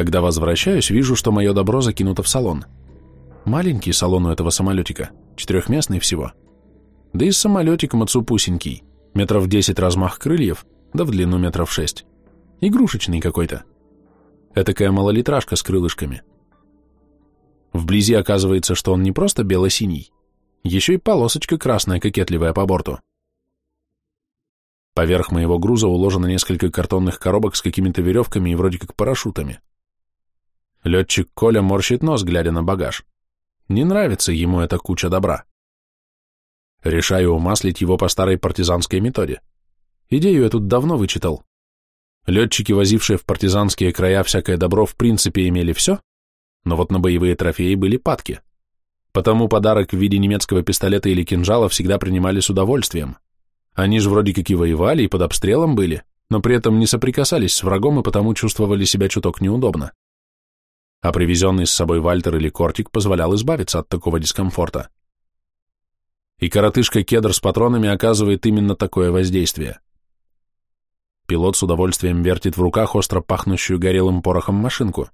Когда возвращаюсь, вижу, что мое добро закинуто в салон. Маленький салон у этого самолетика, четырехместный всего. Да и самолетик мацупусенький, метров десять размах крыльев, да в длину метров шесть. Игрушечный какой-то. Этакая малолитражка с крылышками. Вблизи оказывается, что он не просто бело-синий, еще и полосочка красная, кокетливая по борту. Поверх моего груза уложено несколько картонных коробок с какими-то веревками и вроде как парашютами. Летчик Коля морщит нос, глядя на багаж. Не нравится ему эта куча добра. Решаю умаслить его по старой партизанской методе. Идею я тут давно вычитал. Летчики, возившие в партизанские края всякое добро, в принципе имели все, но вот на боевые трофеи были падки. Потому подарок в виде немецкого пистолета или кинжала всегда принимали с удовольствием. Они же вроде как и воевали, и под обстрелом были, но при этом не соприкасались с врагом и потому чувствовали себя чуток неудобно. А привезенный с собой Вальтер или Кортик позволял избавиться от такого дискомфорта. И коротышка кедр с патронами оказывает именно такое воздействие. Пилот с удовольствием вертит в руках остро пахнущую горелым порохом машинку.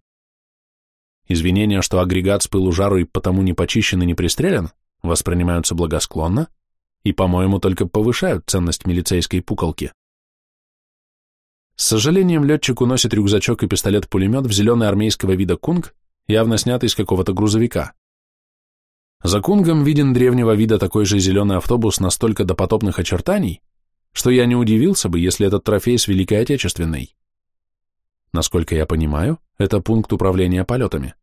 Извинения, что агрегат с пылу жару и потому не почищен и не пристрелен, воспринимаются благосклонно и, по-моему, только повышают ценность милицейской пуколки. С сожалением летчик уносит рюкзачок и пистолет-пулемет в зеленый армейского вида кунг, явно снятый из какого-то грузовика. За кунгом виден древнего вида такой же зеленый автобус настолько допотопных очертаний, что я не удивился бы, если этот трофей с Великой Отечественной. Насколько я понимаю, это пункт управления полетами.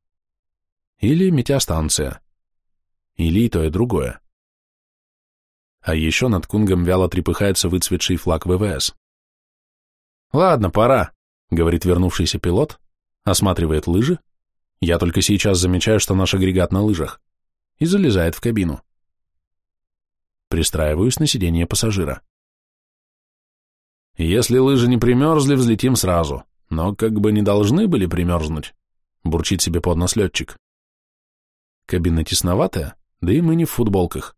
Или метеостанция. Или и то, и другое. А еще над Кунгом вяло трепыхается выцветший флаг ВВС. «Ладно, пора», — говорит вернувшийся пилот, осматривает лыжи, я только сейчас замечаю, что наш агрегат на лыжах, и залезает в кабину. Пристраиваюсь на сиденье пассажира. «Если лыжи не примерзли, взлетим сразу», но как бы не должны были примерзнуть, бурчит себе под нос летчик. Кабина тесноватая, да и мы не в футболках.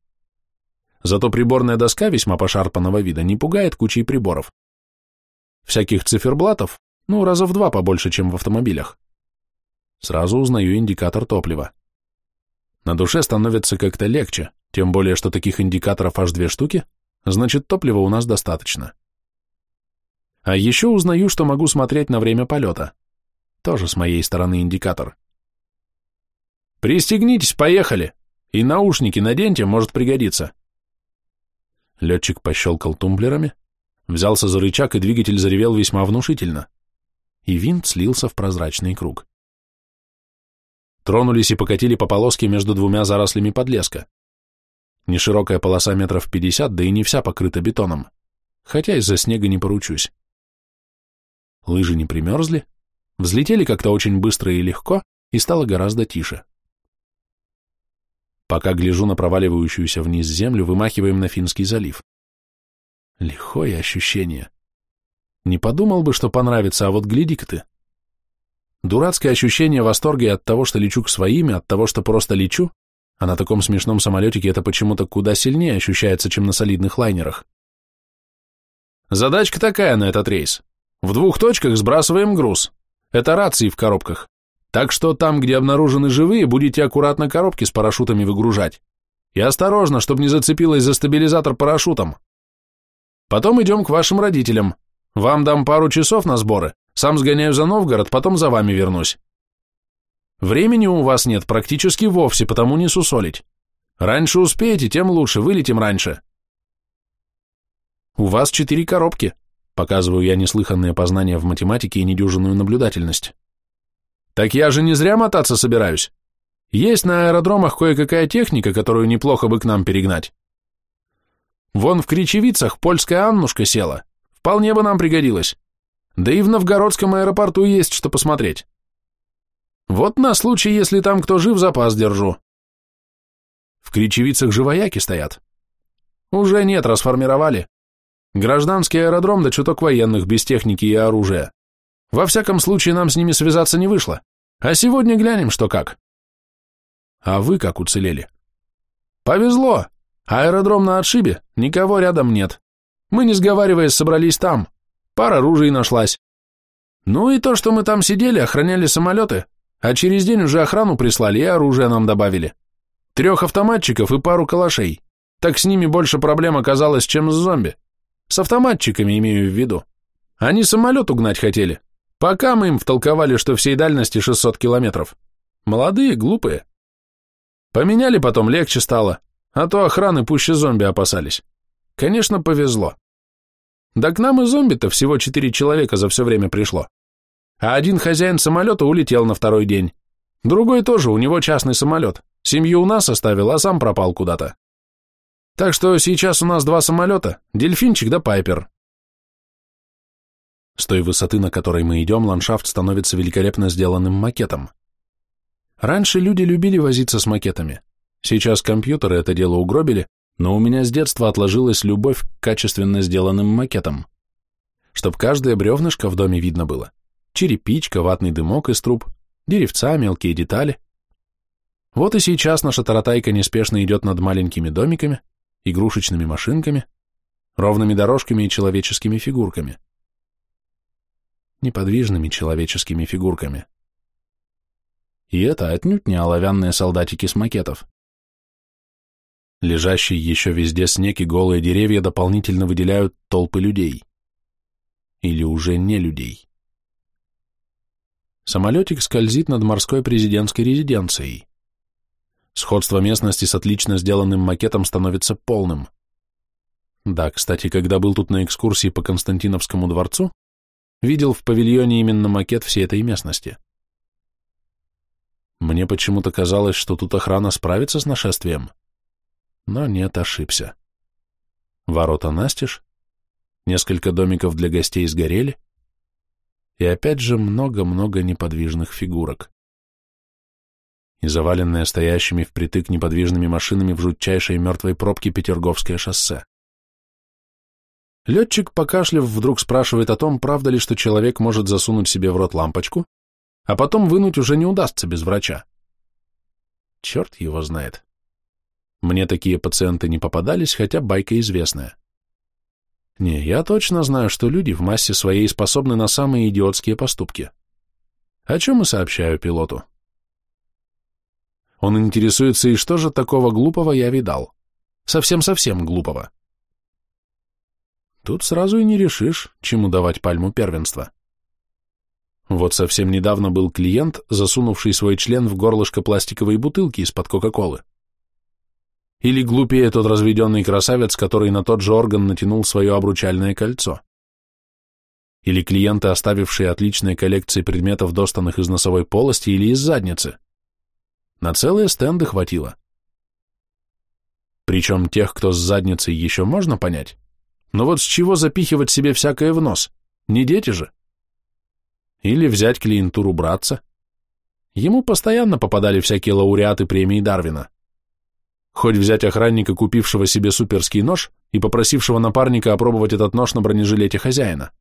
Зато приборная доска весьма пошарпанного вида не пугает кучей приборов. Всяких циферблатов, ну, раза в два побольше, чем в автомобилях. Сразу узнаю индикатор топлива. На душе становится как-то легче, тем более, что таких индикаторов аж две штуки, значит, топлива у нас достаточно. А еще узнаю, что могу смотреть на время полета. Тоже с моей стороны индикатор. «Пристегнитесь, поехали! И наушники наденьте, может пригодиться». Летчик пощелкал тумблерами, взялся за рычаг, и двигатель заревел весьма внушительно. И винт слился в прозрачный круг. Тронулись и покатили по полоске между двумя зарослями подлеска. Неширокая полоса метров пятьдесят, да и не вся покрыта бетоном, хотя из-за снега не поручусь. Лыжи не примерзли, взлетели как-то очень быстро и легко, и стало гораздо тише. Пока гляжу на проваливающуюся вниз землю, вымахиваем на Финский залив. Лихое ощущение. Не подумал бы, что понравится, а вот гляди-ка ты. Дурацкое ощущение восторга и от того, что лечу к своим, от того, что просто лечу, а на таком смешном самолетике это почему-то куда сильнее ощущается, чем на солидных лайнерах. Задачка такая на этот рейс. В двух точках сбрасываем груз. Это рации в коробках. Так что там, где обнаружены живые, будете аккуратно коробки с парашютами выгружать. И осторожно, чтобы не зацепилось за стабилизатор парашютом. Потом идем к вашим родителям. Вам дам пару часов на сборы. Сам сгоняю за Новгород, потом за вами вернусь. Времени у вас нет практически вовсе, потому не сусолить. Раньше успеете, тем лучше, вылетим раньше. У вас четыре коробки. Показываю я неслыханные познания в математике и недюжинную наблюдательность. Так я же не зря мотаться собираюсь. Есть на аэродромах кое-какая техника, которую неплохо бы к нам перегнать. Вон в Кричевицах польская Аннушка села. Вполне бы нам пригодилась. Да и в Новгородском аэропорту есть что посмотреть. Вот на случай, если там кто жив, запас держу. В Кричевицах же вояки стоят. Уже нет, расформировали. Гражданский аэродром да чуток военных без техники и оружия. Во всяком случае, нам с ними связаться не вышло. А сегодня глянем, что как. А вы как уцелели? Повезло. Аэродром на отшибе, никого рядом нет. Мы, не сговариваясь, собрались там. Пара оружий нашлась. Ну и то, что мы там сидели, охраняли самолеты, а через день уже охрану прислали и оружие нам добавили. Трех автоматчиков и пару калашей. Так с ними больше проблем оказалось, чем с зомби. С автоматчиками имею в виду. Они самолет угнать хотели. Пока мы им втолковали, что всей дальности 600 километров. Молодые, глупые. Поменяли потом, легче стало, а то охраны пуще зомби опасались. Конечно, повезло. Да к нам и зомби-то всего четыре человека за все время пришло. А один хозяин самолета улетел на второй день. Другой тоже, у него частный самолет. Семью у нас оставил, а сам пропал куда-то. Так что сейчас у нас два самолета, дельфинчик да пайпер. С той высоты, на которой мы идем, ландшафт становится великолепно сделанным макетом. Раньше люди любили возиться с макетами. Сейчас компьютеры это дело угробили, но у меня с детства отложилась любовь к качественно сделанным макетам. Чтоб каждое бревнышко в доме видно было. Черепичка, ватный дымок из труб, деревца, мелкие детали. Вот и сейчас наша таратайка неспешно идет над маленькими домиками, игрушечными машинками, ровными дорожками и человеческими фигурками. Неподвижными человеческими фигурками. И это отнюдь не оловянные солдатики с макетов. Лежащий еще везде снег и голые деревья дополнительно выделяют толпы людей. Или уже не людей. Самолетик скользит над морской президентской резиденцией. Сходство местности с отлично сделанным макетом становится полным. Да, кстати, когда был тут на экскурсии по Константиновскому дворцу, видел в павильоне именно макет всей этой местности. Мне почему-то казалось, что тут охрана справится с нашествием. Но нет, ошибся. Ворота настежь, несколько домиков для гостей сгорели, и опять же много-много неподвижных фигурок. И заваленное стоящими впритык неподвижными машинами в жутчайшей мертвой пробке Петерговское шоссе. Летчик, покашлив, вдруг спрашивает о том, правда ли, что человек может засунуть себе в рот лампочку, а потом вынуть уже не удастся без врача. Черт его знает. Мне такие пациенты не попадались, хотя байка известная. Не, я точно знаю, что люди в массе своей способны на самые идиотские поступки. О чем и сообщаю пилоту. Он интересуется, и что же такого глупого я видал? Совсем-совсем глупого. Тут сразу и не решишь, чему давать пальму первенства. Вот совсем недавно был клиент, засунувший свой член в горлышко пластиковой бутылки из-под Кока-Колы. Или глупее тот разведенный красавец, который на тот же орган натянул свое обручальное кольцо. Или клиенты, оставившие отличные коллекции предметов, достанных из носовой полости или из задницы. На целые стенды хватило. Причем тех, кто с задницей еще можно понять, но вот с чего запихивать себе всякое в нос? Не дети же. Или взять клиентуру братца. Ему постоянно попадали всякие лауреаты премии Дарвина. Хоть взять охранника, купившего себе суперский нож и попросившего напарника опробовать этот нож на бронежилете хозяина.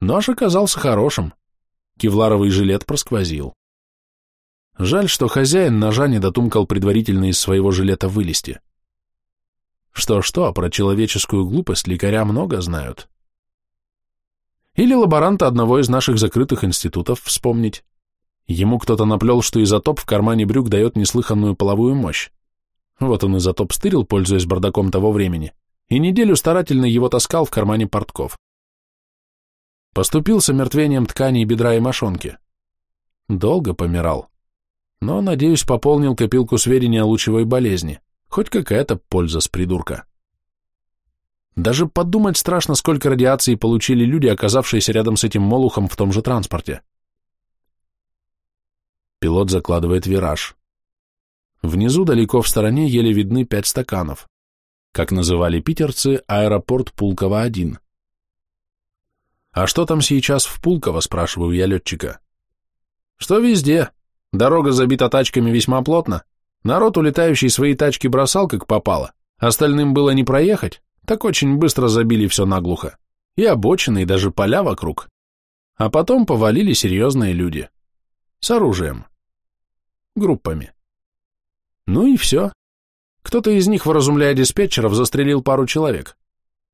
Нож оказался хорошим. Кевларовый жилет просквозил. Жаль, что хозяин ножа не дотумкал предварительно из своего жилета вылезти. Что-что, а про человеческую глупость лекаря много знают. Или лаборанта одного из наших закрытых институтов вспомнить. Ему кто-то наплел, что изотоп в кармане брюк дает неслыханную половую мощь. Вот он изотоп стырил, пользуясь бардаком того времени, и неделю старательно его таскал в кармане портков. Поступил с омертвением тканей бедра и мошонки. Долго помирал. Но, надеюсь, пополнил копилку сведений о лучевой болезни. Хоть какая-то польза с придурка. Даже подумать страшно, сколько радиации получили люди, оказавшиеся рядом с этим молухом в том же транспорте. Пилот закладывает вираж. Внизу, далеко в стороне, еле видны пять стаканов. Как называли питерцы, аэропорт Пулково-1. «А что там сейчас в Пулково?» – спрашиваю я летчика. «Что везде. Дорога забита тачками весьма плотно. Народ, улетающий свои тачки, бросал как попало. Остальным было не проехать так очень быстро забили все наглухо. И обочины, и даже поля вокруг. А потом повалили серьезные люди. С оружием. Группами. Ну и все. Кто-то из них, выразумляя диспетчеров, застрелил пару человек.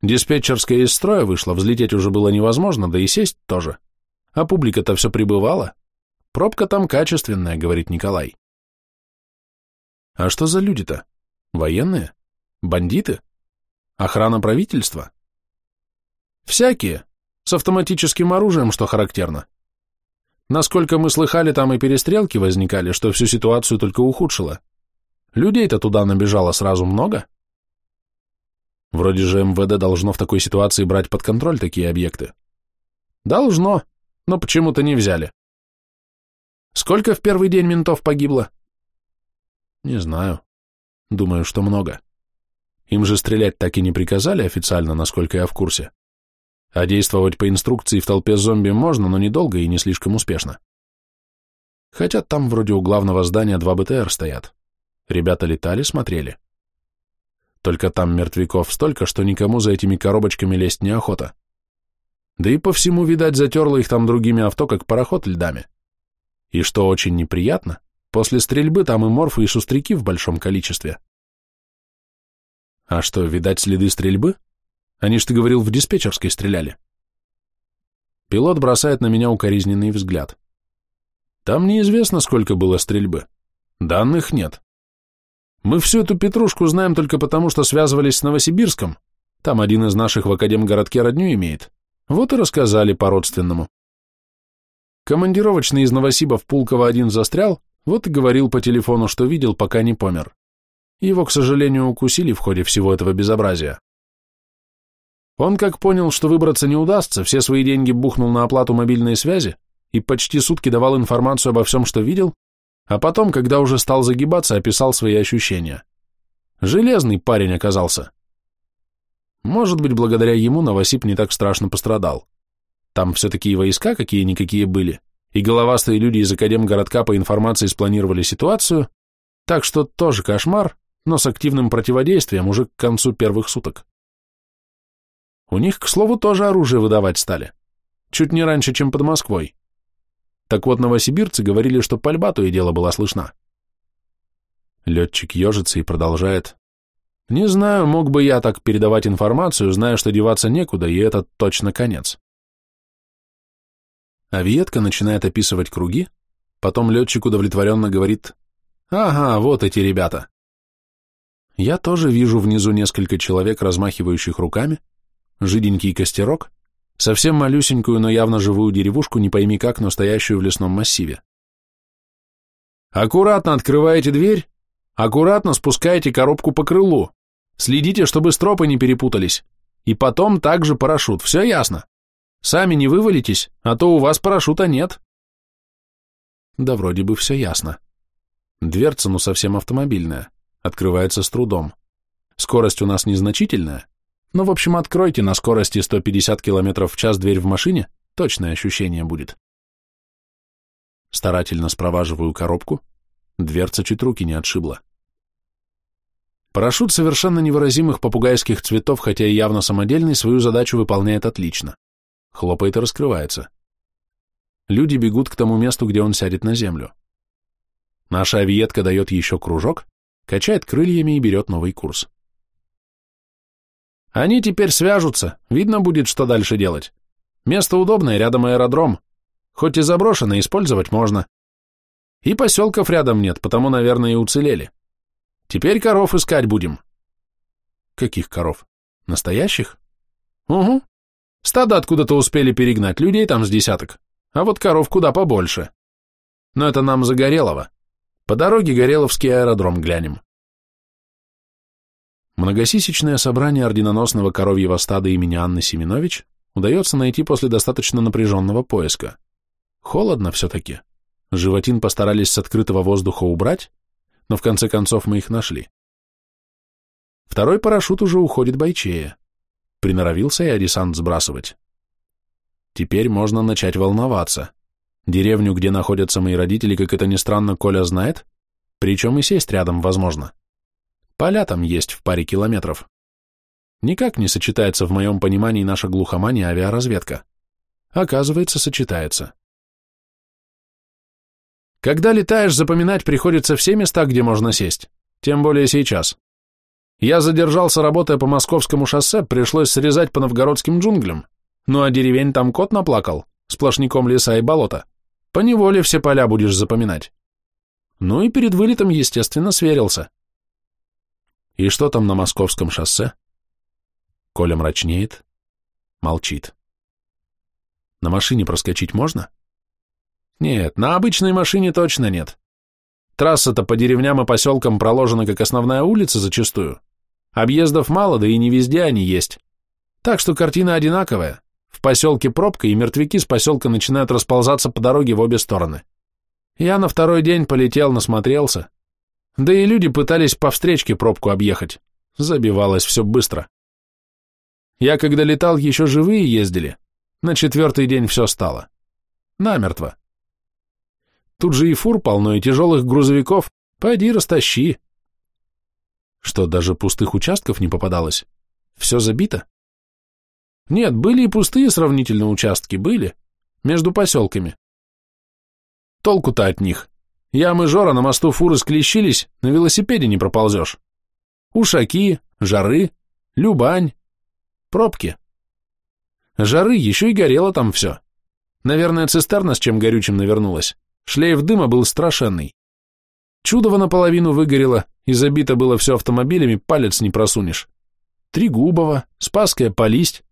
Диспетчерская из строя вышла, взлететь уже было невозможно, да и сесть тоже. а публика-то все прибывала. Пробка там качественная, говорит Николай. А что за люди-то? Военные? Бандиты? Охрана правительства? Всякие, с автоматическим оружием, что характерно. Насколько мы слыхали, там и перестрелки возникали, что всю ситуацию только ухудшило. Людей-то туда набежало сразу много. Вроде же МВД должно в такой ситуации брать под контроль такие объекты. Должно, но почему-то не взяли. Сколько в первый день ментов погибло? Не знаю. Думаю, что много. Им же стрелять так и не приказали официально, насколько я в курсе. А действовать по инструкции в толпе зомби можно, но недолго и не слишком успешно. Хотя там вроде у главного здания два БТР стоят. Ребята летали, смотрели. Только там мертвяков столько, что никому за этими коробочками лезть неохота. Да и по всему, видать, затерло их там другими авто, как пароход льдами. И что очень неприятно, после стрельбы там и морфы, и шустряки в большом количестве. А что, видать следы стрельбы? Они ж, ты говорил, в диспетчерской стреляли. Пилот бросает на меня укоризненный взгляд. Там неизвестно, сколько было стрельбы. Данных нет. Мы всю эту петрушку знаем только потому, что связывались с Новосибирском. Там один из наших в Академгородке родню имеет. Вот и рассказали по-родственному. Командировочный из Новосиба в Пулково-1 застрял, вот и говорил по телефону, что видел, пока не помер. Его, к сожалению, укусили в ходе всего этого безобразия. Он, как понял, что выбраться не удастся, все свои деньги бухнул на оплату мобильной связи и почти сутки давал информацию обо всем, что видел, а потом, когда уже стал загибаться, описал свои ощущения. Железный парень оказался. Может быть, благодаря ему Новосип не так страшно пострадал. Там все-таки и войска какие-никакие были, и головастые люди из Академгородка по информации спланировали ситуацию, так что тоже кошмар, но с активным противодействием уже к концу первых суток. У них, к слову, тоже оружие выдавать стали. Чуть не раньше, чем под Москвой. Так вот, новосибирцы говорили, что пальба то и дело была слышна. Летчик ежится и продолжает. Не знаю, мог бы я так передавать информацию, зная, что деваться некуда, и это точно конец. Авиетка начинает описывать круги, потом летчик удовлетворенно говорит, «Ага, вот эти ребята». Я тоже вижу внизу несколько человек, размахивающих руками, жиденький костерок, совсем малюсенькую, но явно живую деревушку, не пойми как, но стоящую в лесном массиве. Аккуратно открываете дверь, аккуратно спускаете коробку по крылу, следите, чтобы стропы не перепутались, и потом также парашют, все ясно. Сами не вывалитесь, а то у вас парашюта нет. Да вроде бы все ясно. Дверца, ну совсем автомобильная, открывается с трудом. Скорость у нас незначительная, но, в общем, откройте на скорости 150 км в час дверь в машине, точное ощущение будет. Старательно спроваживаю коробку, дверца чуть руки не отшибла. Парашют совершенно невыразимых попугайских цветов, хотя и явно самодельный, свою задачу выполняет отлично. Хлопает и раскрывается. Люди бегут к тому месту, где он сядет на землю. Наша авиетка дает еще кружок, качает крыльями и берет новый курс. Они теперь свяжутся, видно будет, что дальше делать. Место удобное, рядом аэродром. Хоть и заброшено, использовать можно. И поселков рядом нет, потому, наверное, и уцелели. Теперь коров искать будем. Каких коров? Настоящих? Угу. Стадо откуда-то успели перегнать, людей там с десяток. А вот коров куда побольше. Но это нам за Горелого. По дороге Гореловский аэродром глянем. Многосисечное собрание орденоносного коровьего стада имени Анны Семенович удается найти после достаточно напряженного поиска. Холодно все-таки. Животин постарались с открытого воздуха убрать, но в конце концов мы их нашли. Второй парашют уже уходит бойчее. Приноровился я десант сбрасывать. Теперь можно начать волноваться. Деревню, где находятся мои родители, как это ни странно, Коля знает, причем и сесть рядом возможно. Поля там есть в паре километров. Никак не сочетается в моем понимании наша глухомания авиаразведка. Оказывается, сочетается. Когда летаешь, запоминать приходится все места, где можно сесть, тем более сейчас. Я задержался, работая по московскому шоссе, пришлось срезать по новгородским джунглям, ну а деревень там кот наплакал, сплошняком леса и болота. Поневоле все поля будешь запоминать. Ну и перед вылетом, естественно, сверился. И что там на московском шоссе? Коля мрачнеет, молчит. На машине проскочить можно? Нет, на обычной машине точно нет. Трасса-то по деревням и поселкам проложена как основная улица зачастую. Объездов мало, да и не везде они есть. Так что картина одинаковая. В поселке пробка, и мертвяки с поселка начинают расползаться по дороге в обе стороны. Я на второй день полетел, насмотрелся. Да и люди пытались по встречке пробку объехать. Забивалось все быстро. Я когда летал, еще живые ездили. На четвертый день все стало. Намертво. Тут же и фур полно, и тяжелых грузовиков. Пойди растащи. Что, даже пустых участков не попадалось? Все забито? Нет, были и пустые сравнительно участки, были. Между поселками. Толку-то от них. Ямы Жора на мосту фуры склещились, на велосипеде не проползешь. Ушаки, жары, Любань, пробки. Жары, еще и горело там все. Наверное, цистерна с чем горючим навернулась. Шлейф дыма был страшенный. Чудово наполовину выгорело, и забито было все автомобилями, палец не просунешь. Тригубово, Спасская полисть,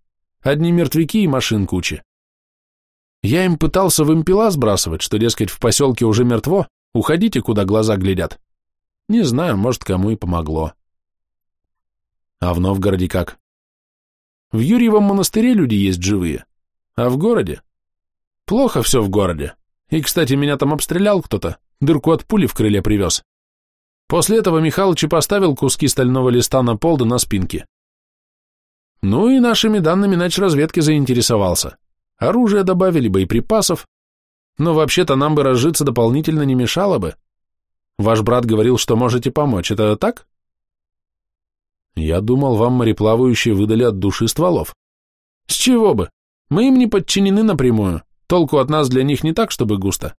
одни мертвяки и машин кучи. Я им пытался в импела сбрасывать, что, дескать, в поселке уже мертво, уходите, куда глаза глядят. Не знаю, может, кому и помогло. А в Новгороде как? В Юрьевом монастыре люди есть живые, а в городе? Плохо все в городе. И, кстати, меня там обстрелял кто-то, дырку от пули в крыле привез. После этого Михалыч поставил куски стального листа на пол да на спинке. Ну и нашими данными начразведки заинтересовался. Оружие добавили, боеприпасов. Но вообще-то нам бы разжиться дополнительно не мешало бы. Ваш брат говорил, что можете помочь. Это так? Я думал, вам мореплавающие выдали от души стволов. С чего бы? Мы им не подчинены напрямую. Толку от нас для них не так, чтобы густо.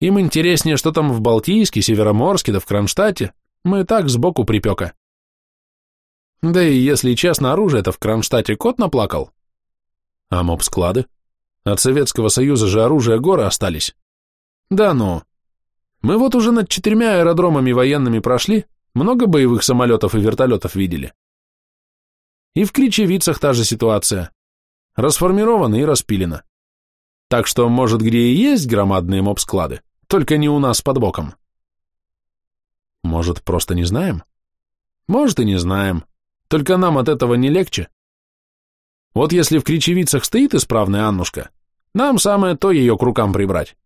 Им интереснее, что там в Балтийске, Североморске да в Кронштадте. Мы так сбоку припека. Да и, если честно, оружие-то в Кронштадте кот наплакал. А моб-склады? От Советского Союза же оружие горы остались. Да ну. Мы вот уже над четырьмя аэродромами военными прошли, много боевых самолетов и вертолетов видели. И в Кричевицах та же ситуация. Расформировано и распилено. Так что, может, где и есть громадные моб-склады, только не у нас под боком. Может, просто не знаем? Может, и не знаем. Только нам от этого не легче. Вот если в Кричевицах стоит исправная Аннушка, нам самое то ее к рукам прибрать.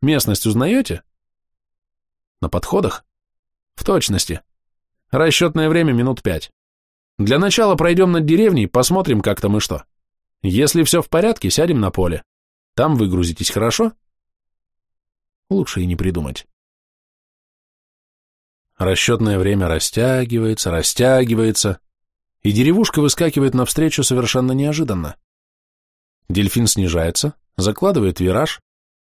Местность узнаете? На подходах? В точности. Расчетное время минут пять. Для начала пройдем над деревней, посмотрим, как там и что. Если все в порядке, сядем на поле. Там выгрузитесь, хорошо? Лучше и не придумать. Расчетное время растягивается, растягивается, и деревушка выскакивает навстречу совершенно неожиданно. Дельфин снижается, закладывает вираж,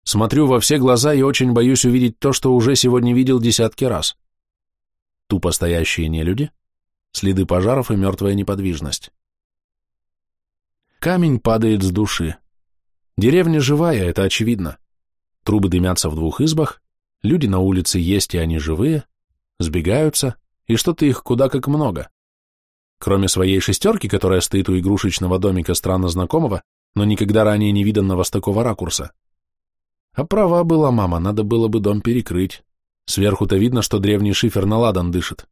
смотрю во все глаза и очень боюсь увидеть то, что уже сегодня видел десятки раз. Тупо стоящие нелюди, следы пожаров и мертвая неподвижность. Камень падает с души. Деревня живая, это очевидно. Трубы дымятся в двух избах, люди на улице есть и они живые, сбегаются, и что-то их куда как много. Кроме своей шестерки, которая стоит у игрушечного домика странно знакомого, но никогда ранее не виданного с такого ракурса. А права была мама, надо было бы дом перекрыть. Сверху-то видно, что древний шифер на ладан дышит.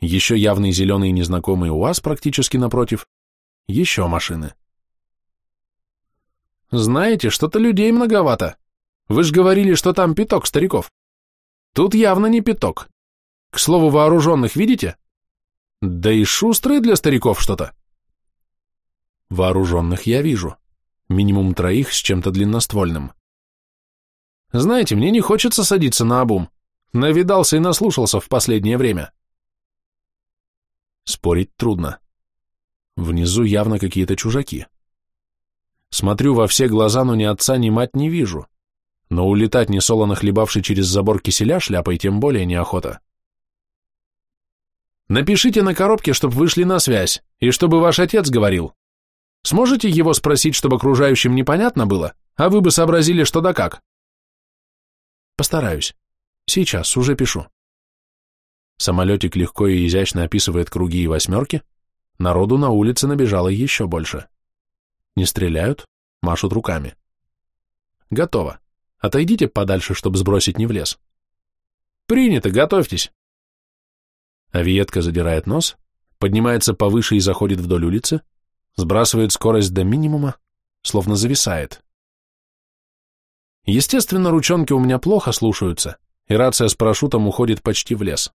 Еще явный зеленый незнакомый УАЗ практически напротив. Еще машины. Знаете, что-то людей многовато. Вы же говорили, что там пяток стариков. Тут явно не пяток. К слову, вооруженных видите? Да и шустрые для стариков что-то. Вооруженных я вижу. Минимум троих с чем-то длинноствольным. Знаете, мне не хочется садиться на обум. Навидался и наслушался в последнее время. Спорить трудно. Внизу явно какие-то чужаки. Смотрю во все глаза, но ни отца, ни мать не вижу. Но улетать несолоно хлебавший через забор киселя шляпой тем более неохота. Напишите на коробке, чтобы вышли на связь, и чтобы ваш отец говорил. Сможете его спросить, чтобы окружающим непонятно было, а вы бы сообразили, что да как? Постараюсь. Сейчас, уже пишу. Самолетик легко и изящно описывает круги и восьмерки, народу на улице набежало еще больше. Не стреляют, машут руками. Готово. Отойдите подальше, чтобы сбросить не в лес. Принято, готовьтесь. Авиетка задирает нос, поднимается повыше и заходит вдоль улицы, сбрасывает скорость до минимума, словно зависает. Естественно, ручонки у меня плохо слушаются, и рация с парашютом уходит почти в лес.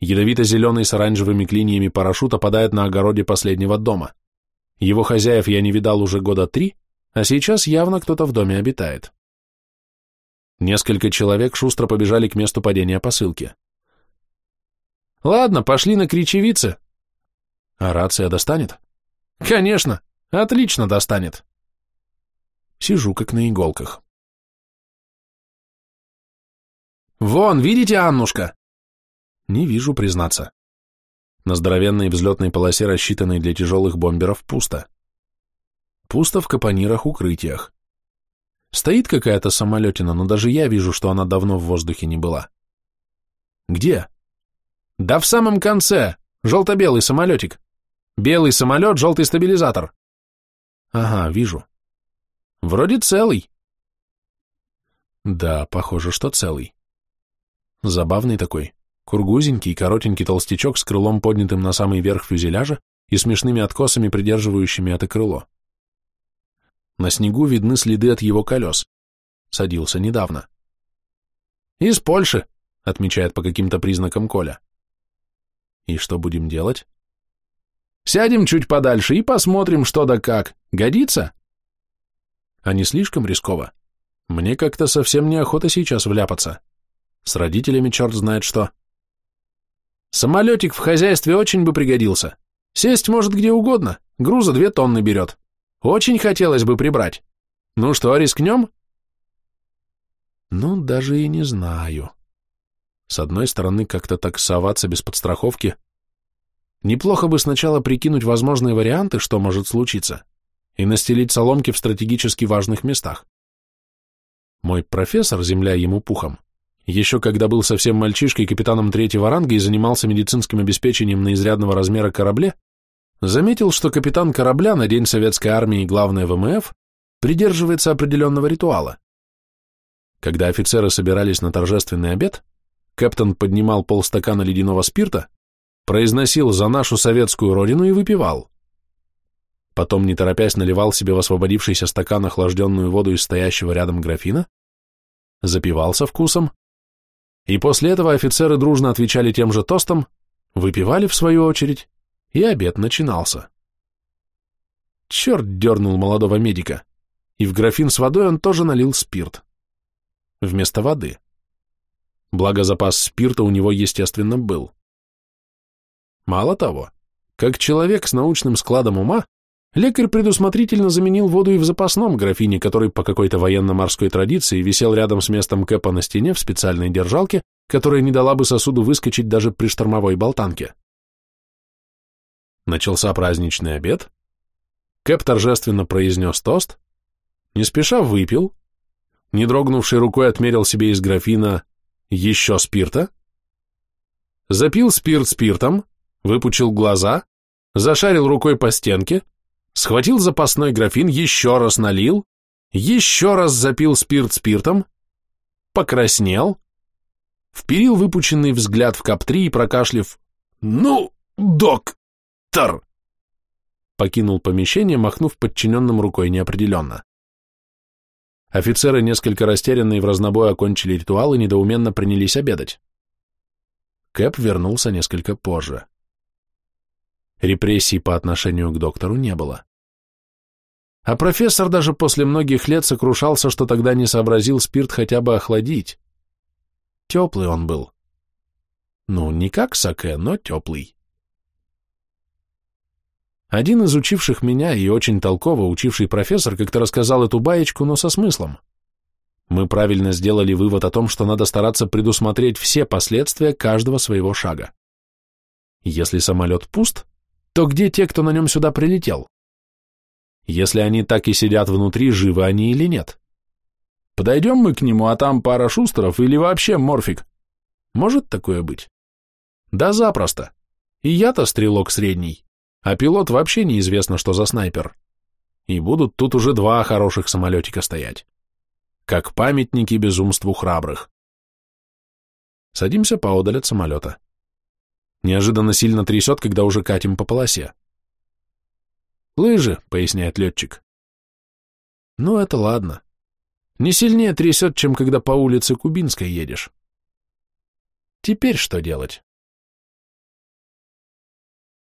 Ядовито-зеленый с оранжевыми клиньями парашют опадает на огороде последнего дома. Его хозяев я не видал уже года три, а сейчас явно кто-то в доме обитает. Несколько человек шустро побежали к месту падения посылки. «Ладно, пошли на кричевицы». «А рация достанет?» «Конечно, отлично достанет». Сижу как на иголках. «Вон, видите, Аннушка?» Не вижу, признаться. На здоровенной взлетной полосе, рассчитанной для тяжелых бомберов, пусто. Пусто в капонирах-укрытиях. Стоит какая-то самолетина, но даже я вижу, что она давно в воздухе не была. Где? Да в самом конце. Желто-белый самолетик. Белый самолет, желтый стабилизатор. Ага, вижу. Вроде целый. Да, похоже, что целый. Забавный такой. Кургузенький, коротенький толстячок с крылом, поднятым на самый верх фюзеляжа и смешными откосами, придерживающими это крыло. На снегу видны следы от его колес. Садился недавно. «Из Польши», — отмечает по каким-то признакам Коля. «И что будем делать?» «Сядем чуть подальше и посмотрим, что да как. Годится?» «А не слишком рисково? Мне как-то совсем неохота сейчас вляпаться. С родителями черт знает что». Самолетик в хозяйстве очень бы пригодился. Сесть может где угодно, груза две тонны берет. Очень хотелось бы прибрать. Ну что, рискнем? Ну, даже и не знаю. С одной стороны, как-то так соваться без подстраховки. Неплохо бы сначала прикинуть возможные варианты, что может случиться, и настелить соломки в стратегически важных местах. Мой профессор, земля ему пухом, еще когда был совсем мальчишкой капитаном третьего ранга и занимался медицинским обеспечением на изрядного размера корабле, заметил, что капитан корабля на День Советской Армии и главное ВМФ придерживается определенного ритуала. Когда офицеры собирались на торжественный обед, капитан поднимал полстакана ледяного спирта, произносил за нашу советскую родину и выпивал. Потом, не торопясь, наливал себе в освободившийся стакан охлажденную воду из стоящего рядом графина, запивался вкусом, и после этого офицеры дружно отвечали тем же тостом, выпивали в свою очередь, и обед начинался. Черт дернул молодого медика, и в графин с водой он тоже налил спирт. Вместо воды. Благо запас спирта у него, естественно, был. Мало того, как человек с научным складом ума, Лекарь предусмотрительно заменил воду и в запасном графине, который по какой-то военно-морской традиции висел рядом с местом Кэпа на стене в специальной держалке, которая не дала бы сосуду выскочить даже при штормовой болтанке. Начался праздничный обед. Кэп торжественно произнес тост, не спеша выпил, не дрогнувшей рукой отмерил себе из графина еще спирта, запил спирт спиртом, выпучил глаза, зашарил рукой по стенке, схватил запасной графин, еще раз налил, еще раз запил спирт спиртом, покраснел, вперил выпученный взгляд в КАП-3 и прокашлив «Ну, доктор!» покинул помещение, махнув подчиненным рукой неопределенно. Офицеры, несколько растерянные в разнобой, окончили ритуал и недоуменно принялись обедать. Кэп вернулся несколько позже. Репрессий по отношению к доктору не было. А профессор даже после многих лет сокрушался, что тогда не сообразил спирт хотя бы охладить. Теплый он был. Ну, не как саке, но теплый. Один из учивших меня и очень толково учивший профессор как-то рассказал эту баечку, но со смыслом. Мы правильно сделали вывод о том, что надо стараться предусмотреть все последствия каждого своего шага. Если самолет пуст, то где те, кто на нем сюда прилетел? Если они так и сидят внутри, живы они или нет? Подойдем мы к нему, а там пара шустеров или вообще морфик. Может такое быть? Да запросто. И я-то стрелок средний, а пилот вообще неизвестно, что за снайпер. И будут тут уже два хороших самолетика стоять. Как памятники безумству храбрых. Садимся поодаль от самолета. Неожиданно сильно трясет, когда уже катим по полосе. «Лыжи», — поясняет летчик. «Ну, это ладно. Не сильнее трясет, чем когда по улице Кубинской едешь. Теперь что делать?